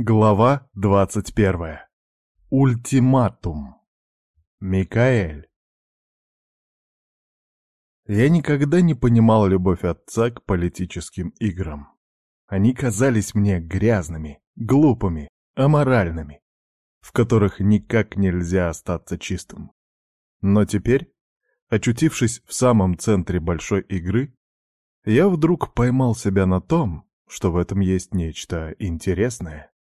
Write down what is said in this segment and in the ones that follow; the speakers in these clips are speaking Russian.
Глава 21. Ультиматум. Микаэль. Я никогда не понимал любовь отца к политическим играм. Они казались мне грязными, глупыми, аморальными, в которых никак нельзя остаться чистым. Но теперь, очутившись в самом центре большой игры, я вдруг поймал себя на том, что в этом есть нечто интересное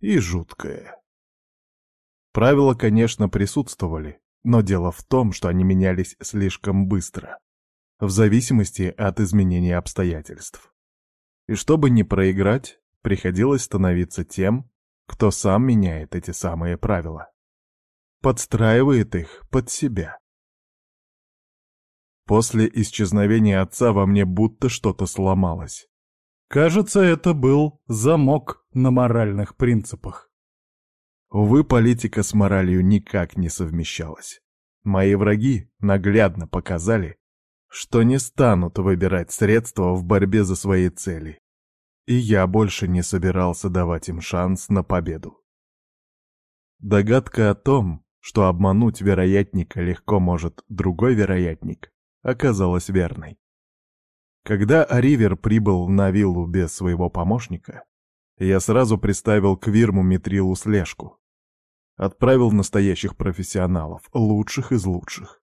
и жуткое. Правила, конечно, присутствовали, но дело в том, что они менялись слишком быстро, в зависимости от изменения обстоятельств. И чтобы не проиграть, приходилось становиться тем, кто сам меняет эти самые правила. Подстраивает их под себя. После исчезновения отца во мне будто что-то сломалось. Кажется, это был замок на моральных принципах. Увы, политика с моралью никак не совмещалась. Мои враги наглядно показали, что не станут выбирать средства в борьбе за свои цели. И я больше не собирался давать им шанс на победу. Догадка о том, что обмануть вероятника легко может другой вероятник, оказалась верной. Когда Аривер прибыл на виллу без своего помощника, я сразу приставил к Вирму Митрилу слежку. Отправил настоящих профессионалов, лучших из лучших.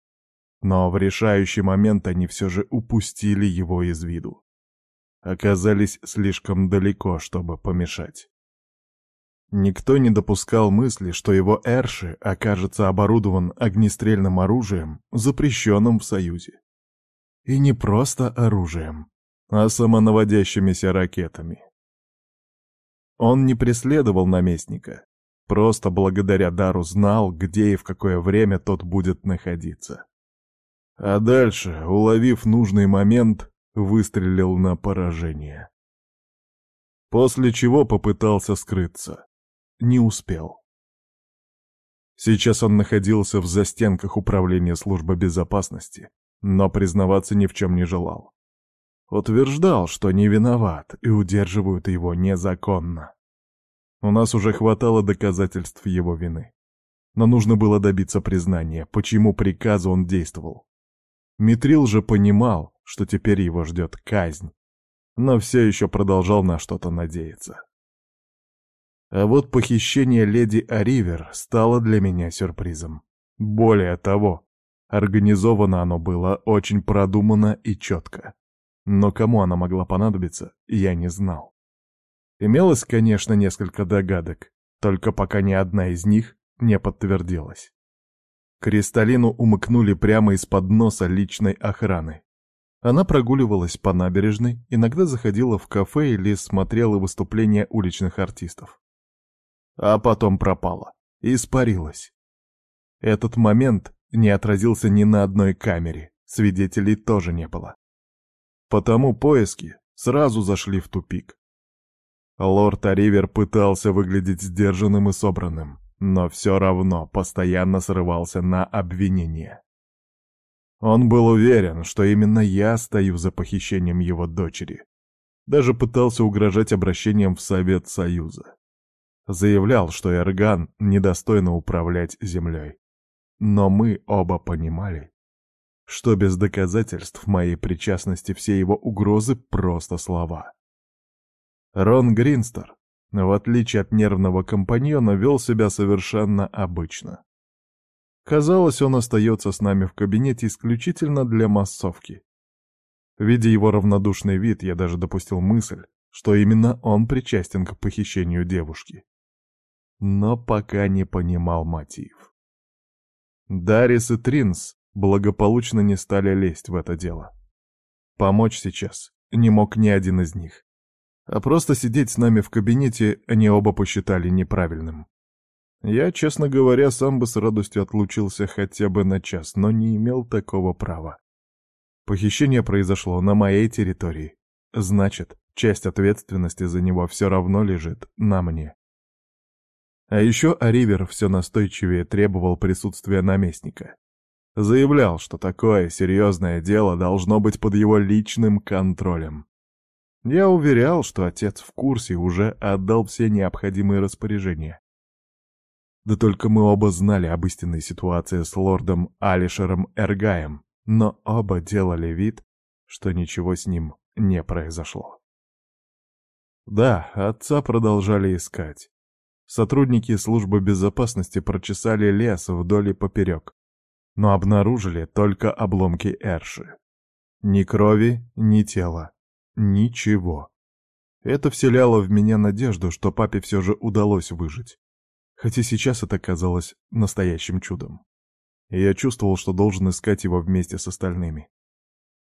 Но в решающий момент они все же упустили его из виду. Оказались слишком далеко, чтобы помешать. Никто не допускал мысли, что его Эрши окажется оборудован огнестрельным оружием, запрещенным в Союзе. И не просто оружием, а самонаводящимися ракетами. Он не преследовал наместника, просто благодаря дару знал, где и в какое время тот будет находиться. А дальше, уловив нужный момент, выстрелил на поражение. После чего попытался скрыться. Не успел. Сейчас он находился в застенках управления службы безопасности, но признаваться ни в чем не желал. Утверждал, что не виноват и удерживают его незаконно. У нас уже хватало доказательств его вины. Но нужно было добиться признания, почему приказу он действовал. Митрил же понимал, что теперь его ждет казнь, но все еще продолжал на что-то надеяться. А вот похищение леди Аривер стало для меня сюрпризом. Более того, Организовано оно было очень продуманно и четко. Но кому она могла понадобиться, я не знал. Имелось, конечно, несколько догадок, только пока ни одна из них не подтвердилась. Кристаллину умыкнули прямо из-под носа личной охраны. Она прогуливалась по набережной, иногда заходила в кафе или смотрела выступления уличных артистов. А потом пропала, испарилась. Этот момент не отразился ни на одной камере, свидетелей тоже не было. Потому поиски сразу зашли в тупик. Лорд Аривер пытался выглядеть сдержанным и собранным, но все равно постоянно срывался на обвинения. Он был уверен, что именно я стою за похищением его дочери. Даже пытался угрожать обращением в Совет Союза. Заявлял, что Эрган недостойно управлять землей. Но мы оба понимали, что без доказательств моей причастности все его угрозы — просто слова. Рон Гринстер, в отличие от нервного компаньона, вел себя совершенно обычно. Казалось, он остается с нами в кабинете исключительно для массовки. Видя его равнодушный вид, я даже допустил мысль, что именно он причастен к похищению девушки. Но пока не понимал мотив. Дарис и Тринс благополучно не стали лезть в это дело. Помочь сейчас не мог ни один из них. А просто сидеть с нами в кабинете они оба посчитали неправильным. Я, честно говоря, сам бы с радостью отлучился хотя бы на час, но не имел такого права. Похищение произошло на моей территории. Значит, часть ответственности за него все равно лежит на мне. А еще Аривер все настойчивее требовал присутствия наместника. Заявлял, что такое серьезное дело должно быть под его личным контролем. Я уверял, что отец в курсе уже отдал все необходимые распоряжения. Да только мы оба знали об истинной ситуации с лордом Алишером Эргаем, но оба делали вид, что ничего с ним не произошло. Да, отца продолжали искать. Сотрудники службы безопасности прочесали лес вдоль и поперек, но обнаружили только обломки Эрши. Ни крови, ни тела. Ничего. Это вселяло в меня надежду, что папе все же удалось выжить. Хотя сейчас это казалось настоящим чудом. Я чувствовал, что должен искать его вместе с остальными.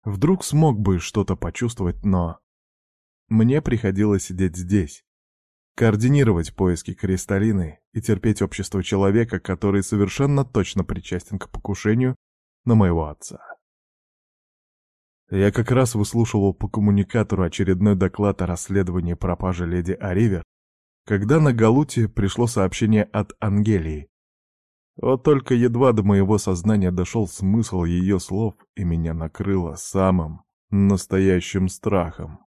Вдруг смог бы что-то почувствовать, но... Мне приходилось сидеть здесь, координировать поиски Кристаллины и терпеть общество человека, который совершенно точно причастен к покушению на моего отца. Я как раз выслушивал по коммуникатору очередной доклад о расследовании пропажи леди Аривер, когда на Галуте пришло сообщение от Ангелии. Вот только едва до моего сознания дошел смысл ее слов, и меня накрыло самым настоящим страхом.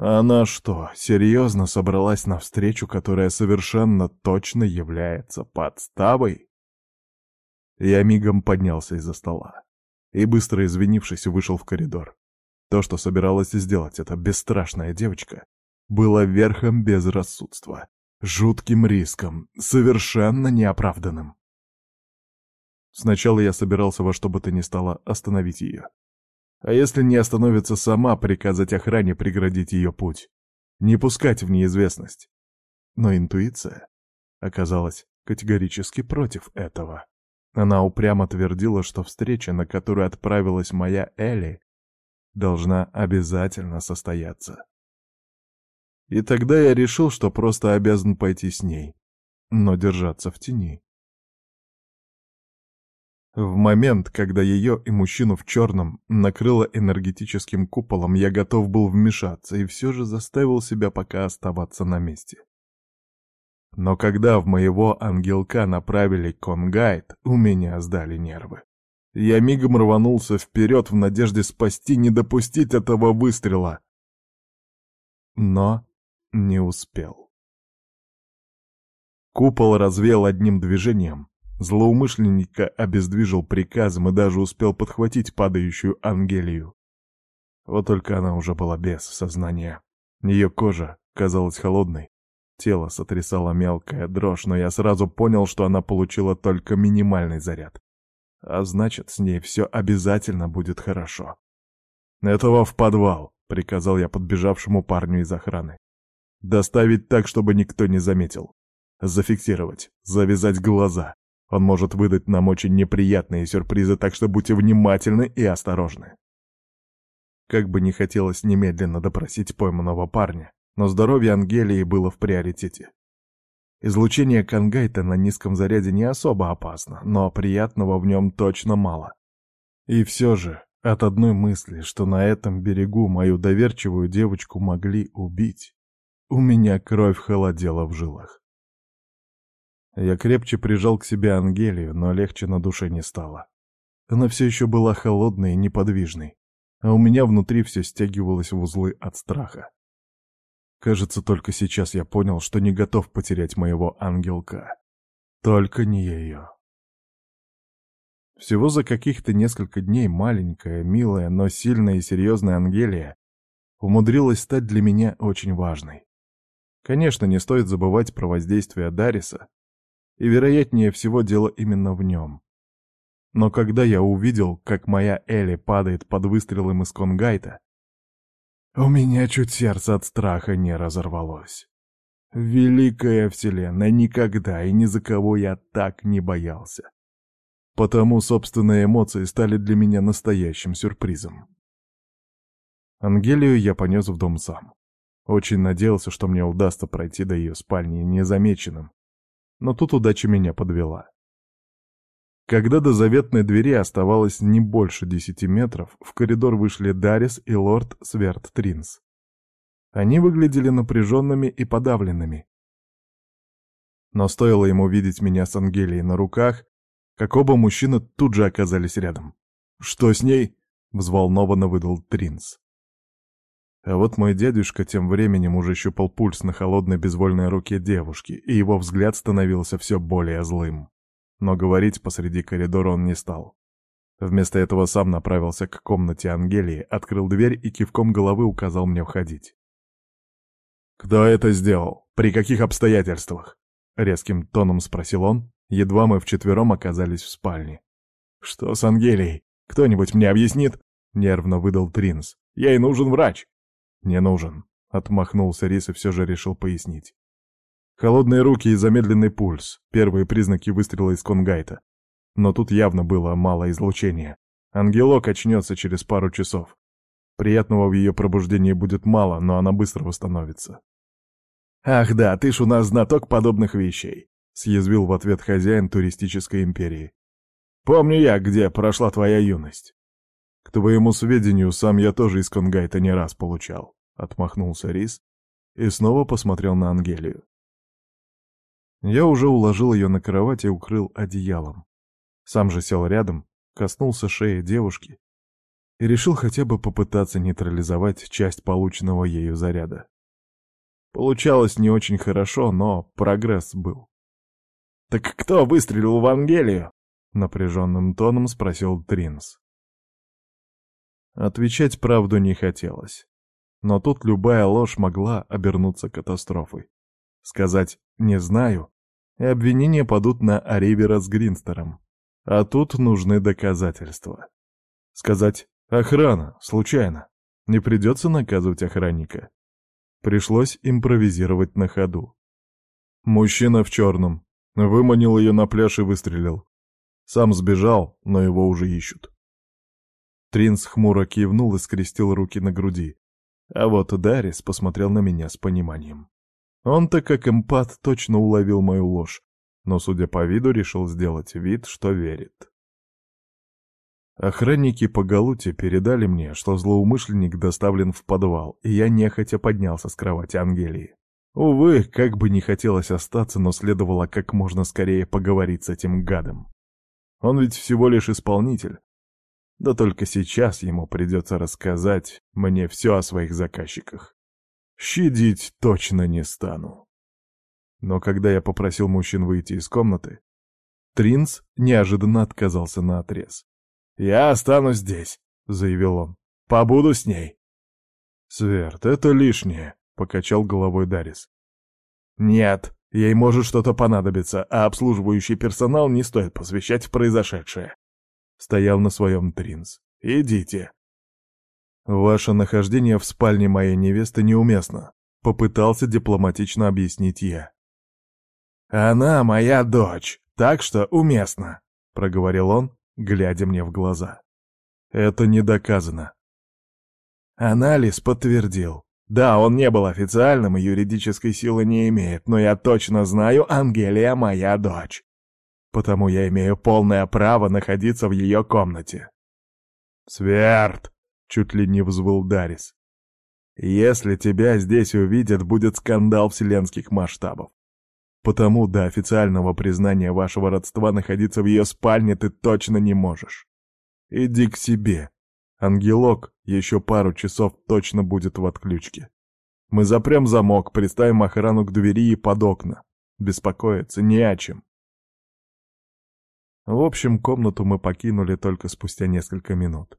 Она что, серьезно собралась на встречу, которая совершенно точно является подставой? Я мигом поднялся из-за стола и, быстро извинившись, вышел в коридор. То, что собиралась сделать эта бесстрашная девочка, было верхом безрассудства, жутким риском, совершенно неоправданным. Сначала я собирался во что бы то ни стало остановить ее. А если не остановится сама, приказать охране преградить ее путь. Не пускать в неизвестность. Но интуиция оказалась категорически против этого. Она упрямо твердила, что встреча, на которую отправилась моя Элли, должна обязательно состояться. И тогда я решил, что просто обязан пойти с ней, но держаться в тени. В момент, когда ее и мужчину в черном накрыло энергетическим куполом, я готов был вмешаться и все же заставил себя пока оставаться на месте. Но когда в моего ангелка направили конгайд, у меня сдали нервы. Я мигом рванулся вперед в надежде спасти, не допустить этого выстрела. Но не успел. Купол развел одним движением, Злоумышленника обездвижил приказом и даже успел подхватить падающую Ангелию. Вот только она уже была без сознания. Ее кожа казалась холодной, тело сотрясало мелкая дрожь, но я сразу понял, что она получила только минимальный заряд. А значит, с ней все обязательно будет хорошо. «Этого в подвал», — приказал я подбежавшему парню из охраны. «Доставить так, чтобы никто не заметил. Зафиксировать, завязать глаза, он может выдать нам очень неприятные сюрпризы, так что будьте внимательны и осторожны. Как бы не хотелось немедленно допросить пойманного парня, но здоровье Ангелии было в приоритете. Излучение Кангайта на низком заряде не особо опасно, но приятного в нем точно мало. И все же, от одной мысли, что на этом берегу мою доверчивую девочку могли убить, у меня кровь холодела в жилах. Я крепче прижал к себе Ангелию, но легче на душе не стало. Она все еще была холодной и неподвижной, а у меня внутри все стягивалось в узлы от страха. Кажется, только сейчас я понял, что не готов потерять моего ангелка. Только не ее. Всего за каких-то несколько дней маленькая, милая, но сильная и серьезная Ангелия умудрилась стать для меня очень важной. Конечно, не стоит забывать про воздействие Дариса, и, вероятнее всего, дело именно в нем. Но когда я увидел, как моя Элли падает под выстрелом из конгайта, у меня чуть сердце от страха не разорвалось. Великая Вселенная, никогда и ни за кого я так не боялся. Потому собственные эмоции стали для меня настоящим сюрпризом. Ангелию я понес в дом сам. Очень надеялся, что мне удастся пройти до ее спальни незамеченным, но тут удача меня подвела. Когда до заветной двери оставалось не больше десяти метров, в коридор вышли Дарис и лорд Сверт Тринс. Они выглядели напряженными и подавленными. Но стоило ему видеть меня с Ангелией на руках, как оба мужчины тут же оказались рядом. «Что с ней?» — взволнованно выдал Тринс. А вот мой дядюшка тем временем уже щупал пульс на холодной безвольной руке девушки, и его взгляд становился все более злым. Но говорить посреди коридора он не стал. Вместо этого сам направился к комнате Ангелии, открыл дверь и кивком головы указал мне входить. «Кто это сделал? При каких обстоятельствах?» — резким тоном спросил он, едва мы вчетвером оказались в спальне. «Что с Ангелией? Кто-нибудь мне объяснит?» — нервно выдал Тринс. «Ей нужен врач». «Не нужен», — отмахнулся Рис и все же решил пояснить. Холодные руки и замедленный пульс — первые признаки выстрела из конгайта. Но тут явно было мало излучения. Ангелок очнется через пару часов. Приятного в ее пробуждении будет мало, но она быстро восстановится. «Ах да, ты ж у нас знаток подобных вещей», — съязвил в ответ хозяин туристической империи. «Помню я, где прошла твоя юность». «К твоему сведению, сам я тоже из Конгайта не раз получал», — отмахнулся Рис и снова посмотрел на Ангелию. Я уже уложил ее на кровать и укрыл одеялом. Сам же сел рядом, коснулся шеи девушки и решил хотя бы попытаться нейтрализовать часть полученного ею заряда. Получалось не очень хорошо, но прогресс был. «Так кто выстрелил в Ангелию?» — напряженным тоном спросил Тринс. Отвечать правду не хотелось. Но тут любая ложь могла обернуться катастрофой. Сказать «не знаю» и обвинения падут на Аривера с Гринстером. А тут нужны доказательства. Сказать «охрана, случайно». Не придется наказывать охранника. Пришлось импровизировать на ходу. Мужчина в черном. Выманил ее на пляж и выстрелил. Сам сбежал, но его уже ищут. Тринс хмуро кивнул и скрестил руки на груди. А вот Дарис посмотрел на меня с пониманием. Он-то, как эмпат, точно уловил мою ложь, но, судя по виду, решил сделать вид, что верит. Охранники по Галуте передали мне, что злоумышленник доставлен в подвал, и я нехотя поднялся с кровати Ангелии. Увы, как бы не хотелось остаться, но следовало как можно скорее поговорить с этим гадом. Он ведь всего лишь исполнитель, да только сейчас ему придется рассказать мне все о своих заказчиках. Щадить точно не стану. Но когда я попросил мужчин выйти из комнаты, Тринц неожиданно отказался на отрез. «Я останусь здесь», — заявил он. «Побуду с ней». «Сверд, это лишнее», — покачал головой Дарис. «Нет, ей может что-то понадобиться, а обслуживающий персонал не стоит посвящать в произошедшее стоял на своем Тринс. «Идите». «Ваше нахождение в спальне моей невесты неуместно», — попытался дипломатично объяснить я. «Она моя дочь, так что уместно», — проговорил он, глядя мне в глаза. «Это не доказано». Анализ подтвердил. Да, он не был официальным и юридической силы не имеет, но я точно знаю, Ангелия моя дочь потому я имею полное право находиться в ее комнате. «Сверд!» — чуть ли не взвыл Дарис. «Если тебя здесь увидят, будет скандал вселенских масштабов. Потому до официального признания вашего родства находиться в ее спальне ты точно не можешь. Иди к себе. Ангелок еще пару часов точно будет в отключке. Мы запрем замок, приставим охрану к двери и под окна. Беспокоиться не о чем. В общем, комнату мы покинули только спустя несколько минут.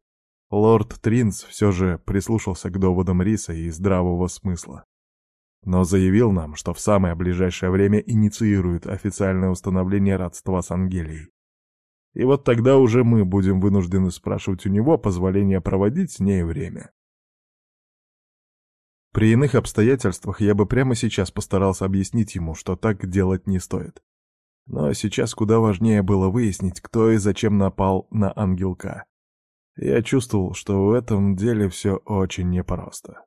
Лорд Тринс все же прислушался к доводам Риса и здравого смысла. Но заявил нам, что в самое ближайшее время инициирует официальное установление родства с Ангелией. И вот тогда уже мы будем вынуждены спрашивать у него позволения проводить с ней время. При иных обстоятельствах я бы прямо сейчас постарался объяснить ему, что так делать не стоит. Но сейчас куда важнее было выяснить, кто и зачем напал на ангелка. Я чувствовал, что в этом деле все очень непросто.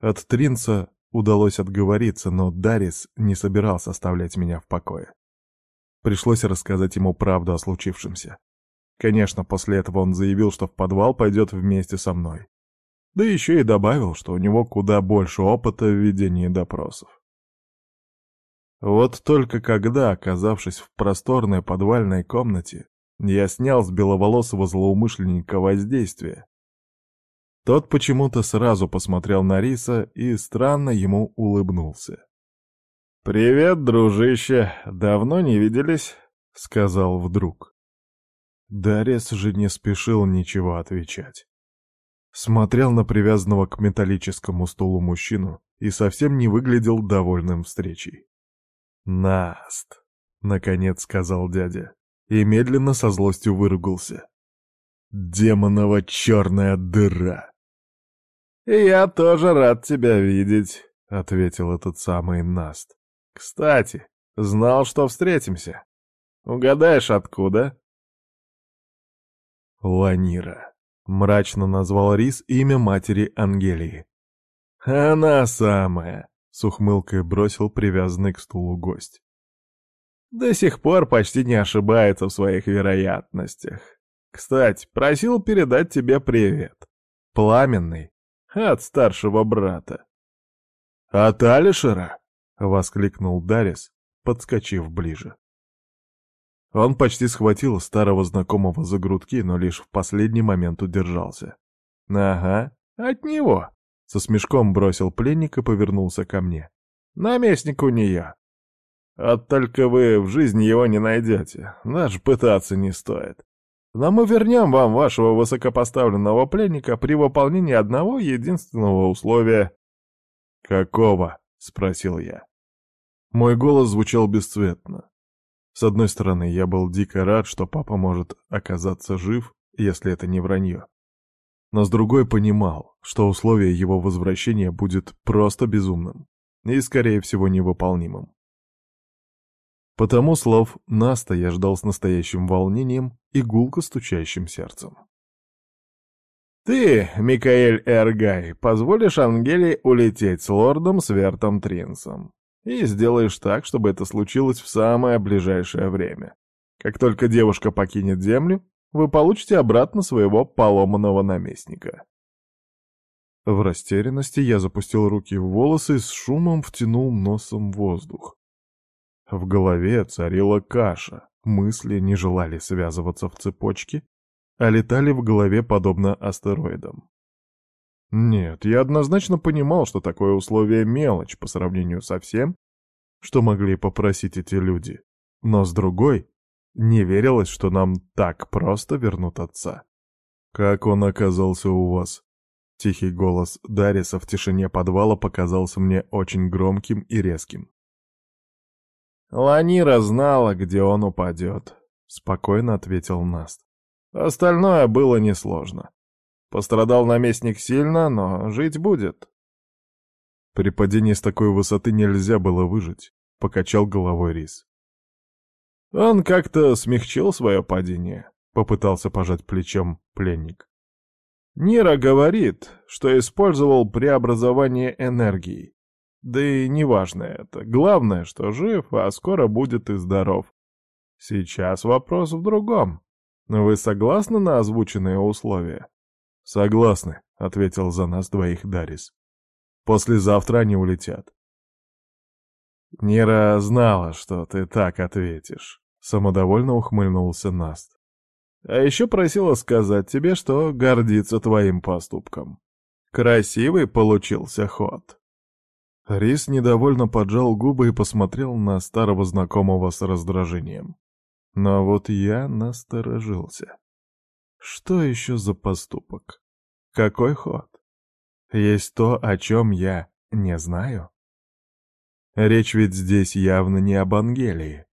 От Тринца удалось отговориться, но Дарис не собирался оставлять меня в покое. Пришлось рассказать ему правду о случившемся. Конечно, после этого он заявил, что в подвал пойдет вместе со мной. Да еще и добавил, что у него куда больше опыта в ведении допросов. Вот только когда, оказавшись в просторной подвальной комнате, я снял с беловолосого злоумышленника воздействие, Тот почему-то сразу посмотрел на Риса и странно ему улыбнулся. «Привет, дружище, давно не виделись?» — сказал вдруг. Дарес же не спешил ничего отвечать. Смотрел на привязанного к металлическому стулу мужчину и совсем не выглядел довольным встречей. «Наст!» — наконец сказал дядя, и медленно со злостью выругался. «Демонова черная дыра!» «И я тоже рад тебя видеть», — ответил этот самый Наст. «Кстати, знал, что встретимся. Угадаешь, откуда?» «Ланира», — мрачно назвал Рис имя матери Ангелии. «Она самая», — с ухмылкой бросил привязанный к стулу гость. «До сих пор почти не ошибается в своих вероятностях. Кстати, просил передать тебе привет. Пламенный, от старшего брата». «От Алишера?» — воскликнул Дарис, подскочив ближе. Он почти схватил старого знакомого за грудки, но лишь в последний момент удержался. «Ага, от него!» — со смешком бросил пленник и повернулся ко мне. «Наместник у нее!» «А только вы в жизни его не найдете, даже пытаться не стоит. Но мы вернем вам вашего высокопоставленного пленника при выполнении одного единственного условия». «Какого?» — спросил я. Мой голос звучал бесцветно. С одной стороны, я был дико рад, что папа может оказаться жив, если это не вранье. Но с другой понимал, что условие его возвращения будет просто безумным и, скорее всего, невыполнимым. Потому слов Наста я ждал с настоящим волнением и гулко стучащим сердцем. «Ты, Микаэль Эргай, позволишь Ангеле улететь с лордом Свертом Тринсом и сделаешь так, чтобы это случилось в самое ближайшее время. Как только девушка покинет землю, вы получите обратно своего поломанного наместника. В растерянности я запустил руки в волосы и с шумом втянул носом воздух. В голове царила каша, мысли не желали связываться в цепочки, а летали в голове подобно астероидам. Нет, я однозначно понимал, что такое условие мелочь по сравнению со всем, что могли попросить эти люди. Но с другой, не верилось, что нам так просто вернут отца. «Как он оказался у вас?» Тихий голос Дариса в тишине подвала показался мне очень громким и резким. «Ланира знала, где он упадет», — спокойно ответил Наст. «Остальное было несложно. Пострадал наместник сильно, но жить будет. При падении с такой высоты нельзя было выжить, покачал головой Рис. Он как-то смягчил свое падение, попытался пожать плечом пленник. Нира говорит, что использовал преобразование энергии. Да и неважно это. Главное, что жив, а скоро будет и здоров. Сейчас вопрос в другом. Вы согласны на озвученные условия? «Согласны», — ответил за нас двоих Дарис. «Послезавтра они улетят». «Нира знала, что ты так ответишь», — самодовольно ухмыльнулся Наст. «А еще просила сказать тебе, что гордится твоим поступком. Красивый получился ход». Рис недовольно поджал губы и посмотрел на старого знакомого с раздражением. Но вот я насторожился. Что еще за поступок? Какой ход? Есть то, о чем я не знаю? Речь ведь здесь явно не об Ангелии.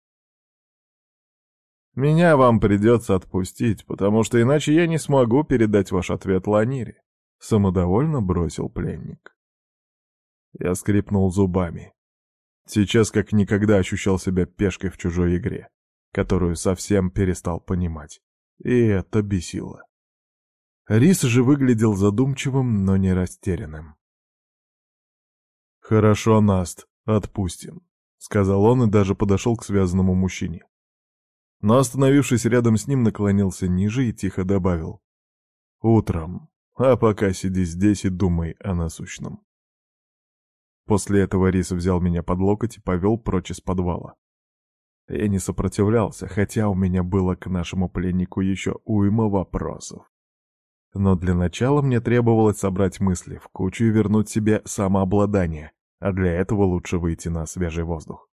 Меня вам придется отпустить, потому что иначе я не смогу передать ваш ответ Ланире. Самодовольно бросил пленник. Я скрипнул зубами. Сейчас как никогда ощущал себя пешкой в чужой игре, которую совсем перестал понимать. И это бесило. Рис же выглядел задумчивым, но не растерянным. «Хорошо, Наст, отпустим», — сказал он и даже подошел к связанному мужчине. Но, остановившись рядом с ним, наклонился ниже и тихо добавил. «Утром, а пока сиди здесь и думай о насущном». После этого Рис взял меня под локоть и повел прочь из подвала. Я не сопротивлялся, хотя у меня было к нашему пленнику еще уйма вопросов. Но для начала мне требовалось собрать мысли в кучу и вернуть себе самообладание, а для этого лучше выйти на свежий воздух.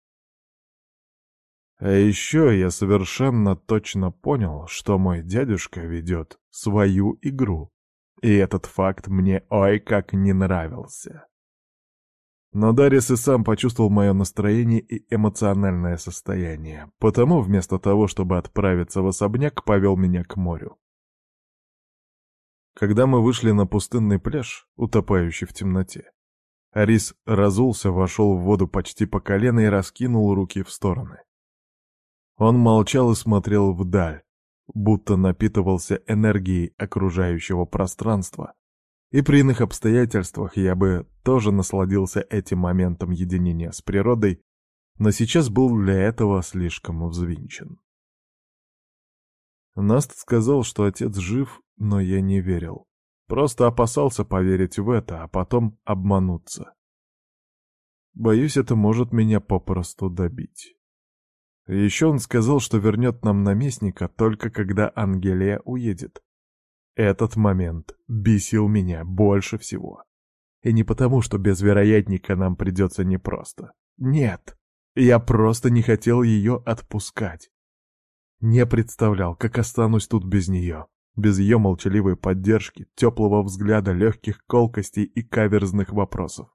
А еще я совершенно точно понял, что мой дядюшка ведет свою игру, и этот факт мне ой как не нравился. Но Дарис и сам почувствовал мое настроение и эмоциональное состояние, потому вместо того, чтобы отправиться в особняк, повел меня к морю. Когда мы вышли на пустынный пляж, утопающий в темноте, Арис разулся, вошел в воду почти по колено и раскинул руки в стороны. Он молчал и смотрел вдаль, будто напитывался энергией окружающего пространства, и при иных обстоятельствах я бы тоже насладился этим моментом единения с природой, но сейчас был для этого слишком взвинчен. Наст сказал, что отец жив, но я не верил. Просто опасался поверить в это, а потом обмануться. Боюсь, это может меня попросту добить. Еще он сказал, что вернет нам наместника только когда Ангелия уедет. Этот момент бесил меня больше всего. И не потому, что без вероятника нам придется непросто. Нет, я просто не хотел ее отпускать. Не представлял, как останусь тут без нее. Без ее молчаливой поддержки, теплого взгляда, легких колкостей и каверзных вопросов.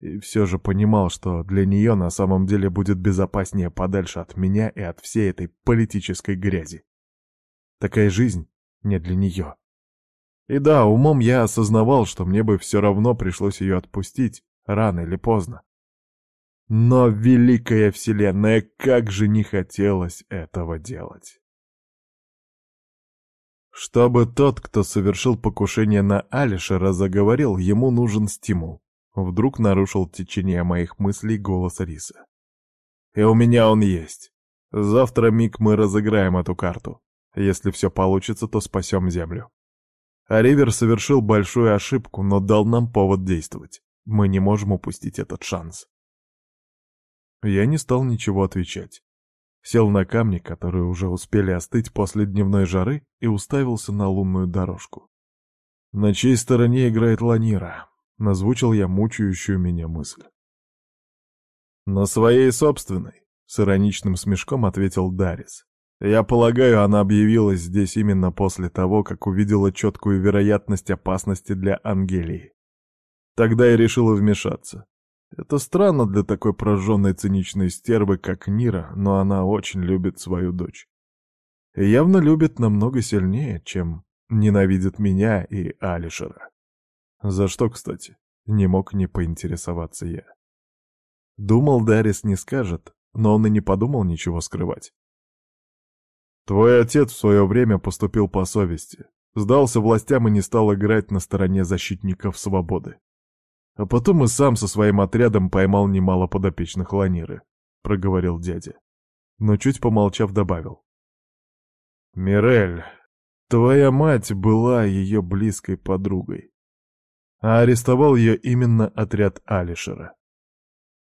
И все же понимал, что для нее на самом деле будет безопаснее подальше от меня и от всей этой политической грязи. Такая жизнь не для нее. И да, умом я осознавал, что мне бы все равно пришлось ее отпустить, рано или поздно. Но, великая вселенная, как же не хотелось этого делать. Чтобы тот, кто совершил покушение на Алишера, заговорил, ему нужен стимул. Вдруг нарушил течение моих мыслей голос Риса. И у меня он есть. Завтра миг мы разыграем эту карту. Если все получится, то спасем Землю. А Ривер совершил большую ошибку, но дал нам повод действовать. Мы не можем упустить этот шанс. Я не стал ничего отвечать. Сел на камни, которые уже успели остыть после дневной жары, и уставился на лунную дорожку. На чьей стороне играет Ланира? Назвучил я мучающую меня мысль. На своей собственной, с ироничным смешком ответил Дарис. Я полагаю, она объявилась здесь именно после того, как увидела четкую вероятность опасности для Ангелии. Тогда я решила вмешаться. Это странно для такой прожженной циничной стервы, как Нира, но она очень любит свою дочь. И явно любит намного сильнее, чем ненавидит меня и Алишера. За что, кстати, не мог не поинтересоваться я. Думал, Дарис не скажет, но он и не подумал ничего скрывать. Твой отец в свое время поступил по совести, сдался властям и не стал играть на стороне защитников свободы. А потом и сам со своим отрядом поймал немало подопечных ланиры, — проговорил дядя. Но чуть помолчав добавил. «Мирель, твоя мать была ее близкой подругой, а арестовал ее именно отряд Алишера.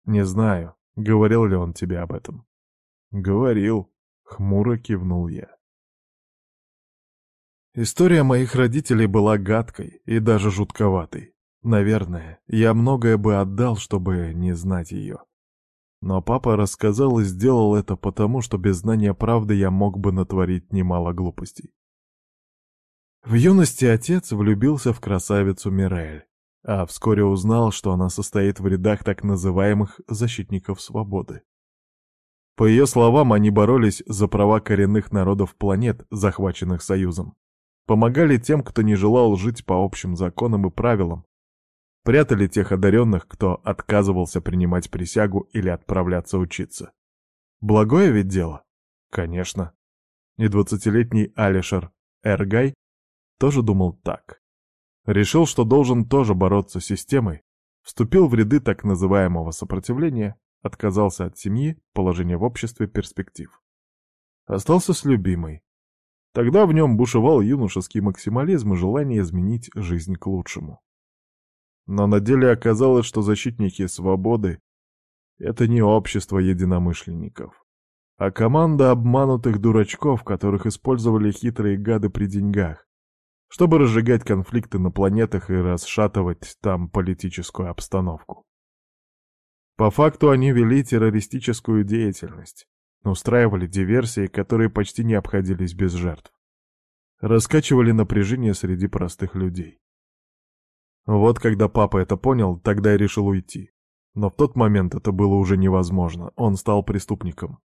Не знаю, говорил ли он тебе об этом. Говорил, Хмуро кивнул я. История моих родителей была гадкой и даже жутковатой. Наверное, я многое бы отдал, чтобы не знать ее. Но папа рассказал и сделал это потому, что без знания правды я мог бы натворить немало глупостей. В юности отец влюбился в красавицу Мирель, а вскоре узнал, что она состоит в рядах так называемых «защитников свободы». По ее словам, они боролись за права коренных народов планет, захваченных Союзом. Помогали тем, кто не желал жить по общим законам и правилам. Прятали тех одаренных, кто отказывался принимать присягу или отправляться учиться. Благое ведь дело? Конечно. И двадцатилетний Алишер Эргай тоже думал так. Решил, что должен тоже бороться с системой, вступил в ряды так называемого сопротивления Отказался от семьи, положения в обществе, перспектив. Остался с любимой. Тогда в нем бушевал юношеский максимализм и желание изменить жизнь к лучшему. Но на деле оказалось, что защитники свободы — это не общество единомышленников, а команда обманутых дурачков, которых использовали хитрые гады при деньгах, чтобы разжигать конфликты на планетах и расшатывать там политическую обстановку. По факту они вели террористическую деятельность, устраивали диверсии, которые почти не обходились без жертв. Раскачивали напряжение среди простых людей. Вот когда папа это понял, тогда и решил уйти. Но в тот момент это было уже невозможно, он стал преступником.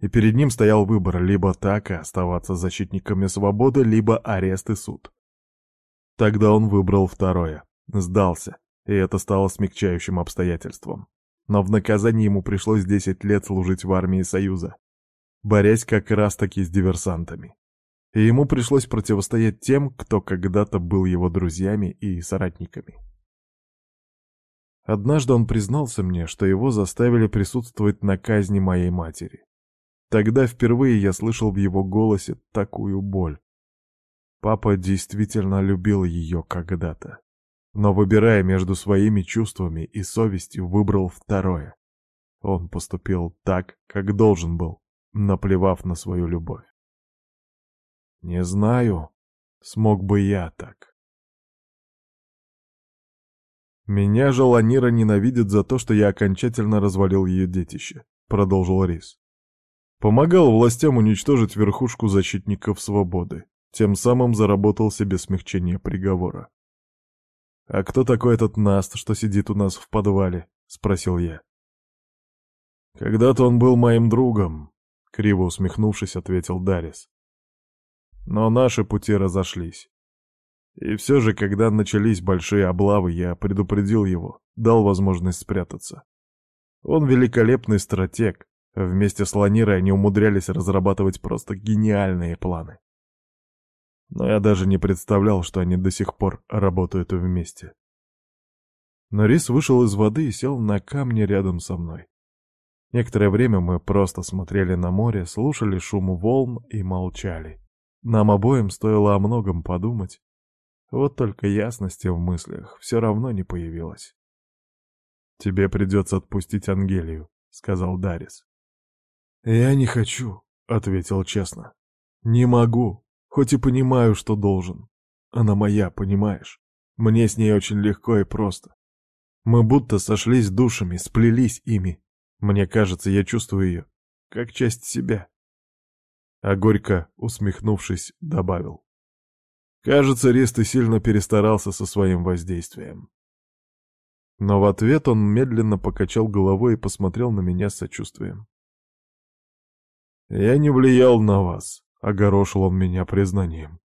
И перед ним стоял выбор либо так и оставаться защитниками свободы, либо арест и суд. Тогда он выбрал второе, сдался, и это стало смягчающим обстоятельством. Но в наказание ему пришлось 10 лет служить в армии Союза, борясь как раз-таки с диверсантами. И ему пришлось противостоять тем, кто когда-то был его друзьями и соратниками. Однажды он признался мне, что его заставили присутствовать на казни моей матери. Тогда впервые я слышал в его голосе такую боль. Папа действительно любил ее когда-то но, выбирая между своими чувствами и совестью, выбрал второе. Он поступил так, как должен был, наплевав на свою любовь. Не знаю, смог бы я так. Меня же Ланира ненавидит за то, что я окончательно развалил ее детище, продолжил Рис. Помогал властям уничтожить верхушку защитников свободы, тем самым заработал себе смягчение приговора. «А кто такой этот Наст, что сидит у нас в подвале?» — спросил я. «Когда-то он был моим другом», — криво усмехнувшись, ответил Дарис. «Но наши пути разошлись. И все же, когда начались большие облавы, я предупредил его, дал возможность спрятаться. Он великолепный стратег. Вместе с Ланирой они умудрялись разрабатывать просто гениальные планы но я даже не представлял, что они до сих пор работают вместе. Норис вышел из воды и сел на камне рядом со мной. Некоторое время мы просто смотрели на море, слушали шум волн и молчали. Нам обоим стоило о многом подумать. Вот только ясности в мыслях все равно не появилось. «Тебе придется отпустить Ангелию», — сказал Дарис. «Я не хочу», — ответил честно. «Не могу. Хоть и понимаю, что должен. Она моя, понимаешь? Мне с ней очень легко и просто. Мы будто сошлись душами, сплелись ими. Мне кажется, я чувствую ее, как часть себя. А горько, усмехнувшись, добавил. Кажется, Рист и сильно перестарался со своим воздействием. Но в ответ он медленно покачал головой и посмотрел на меня с сочувствием. «Я не влиял на вас. Огорошил он меня признанием.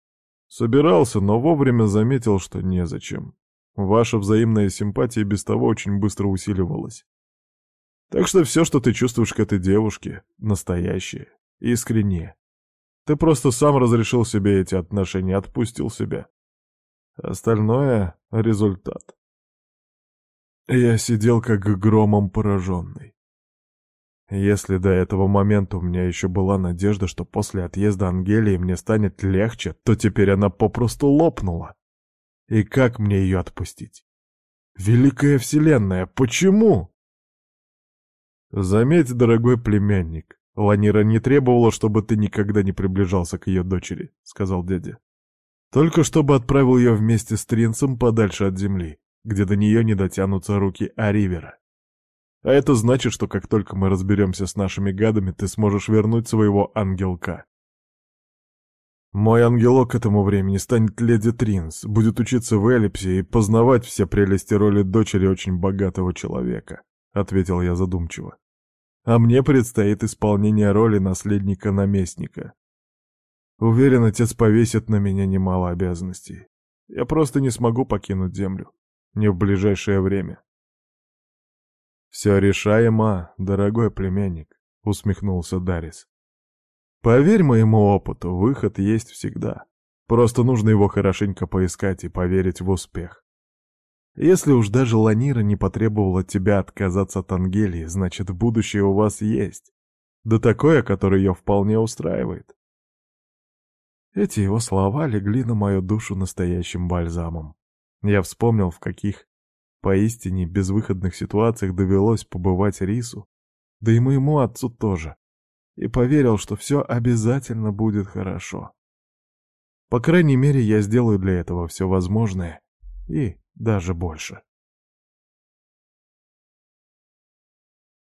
Собирался, но вовремя заметил, что незачем. Ваша взаимная симпатия без того очень быстро усиливалась. Так что все, что ты чувствуешь к этой девушке, настоящее, искреннее. Ты просто сам разрешил себе эти отношения, отпустил себя. Остальное — результат. Я сидел как громом пораженный. Если до этого момента у меня еще была надежда, что после отъезда Ангелии мне станет легче, то теперь она попросту лопнула. И как мне ее отпустить? Великая Вселенная, почему? Заметь, дорогой племянник, Ланира не требовала, чтобы ты никогда не приближался к ее дочери, сказал дядя. Только чтобы отправил ее вместе с Тринцем подальше от земли, где до нее не дотянутся руки Аривера. А это значит, что как только мы разберемся с нашими гадами, ты сможешь вернуть своего ангелка. Мой ангелок к этому времени станет леди Тринс, будет учиться в Эллипсе и познавать все прелести роли дочери очень богатого человека, — ответил я задумчиво. А мне предстоит исполнение роли наследника-наместника. Уверен, отец повесит на меня немало обязанностей. Я просто не смогу покинуть землю. Не в ближайшее время. «Все решаемо, дорогой племянник», — усмехнулся Дарис. «Поверь моему опыту, выход есть всегда. Просто нужно его хорошенько поискать и поверить в успех. Если уж даже Ланира не потребовала тебя отказаться от Ангелии, значит, будущее у вас есть. Да такое, которое ее вполне устраивает». Эти его слова легли на мою душу настоящим бальзамом. Я вспомнил, в каких Поистине, безвыходных ситуациях довелось побывать Рису, да и моему отцу тоже, и поверил, что все обязательно будет хорошо. По крайней мере, я сделаю для этого все возможное и даже больше.